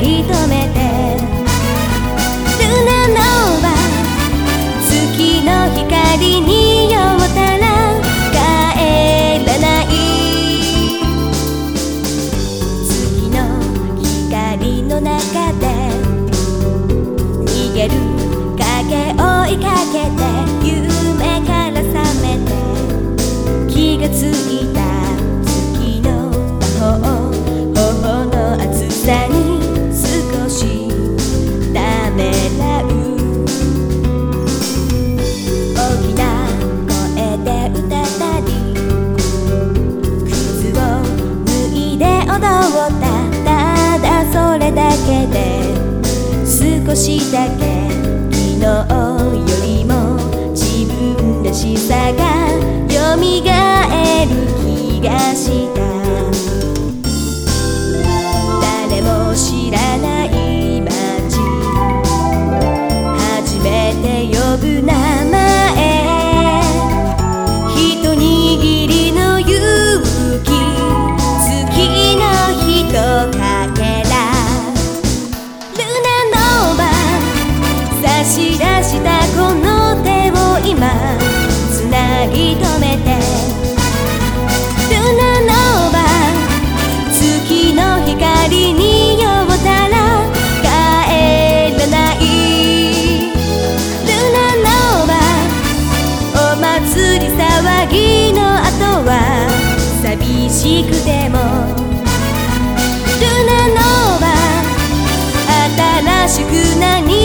り止めてルナのは月の光によ。うたら帰らない月の光の中で逃げる影追いかけて夢から覚めて気がついたいで踊った。ただそれだけで少しだけ昨日し出したこの手を今つなぎ止めてルナノーバ月の光に酔ったら帰らないルナノーバお祭り騒ぎの後は寂しくてもルナノーバ新しく何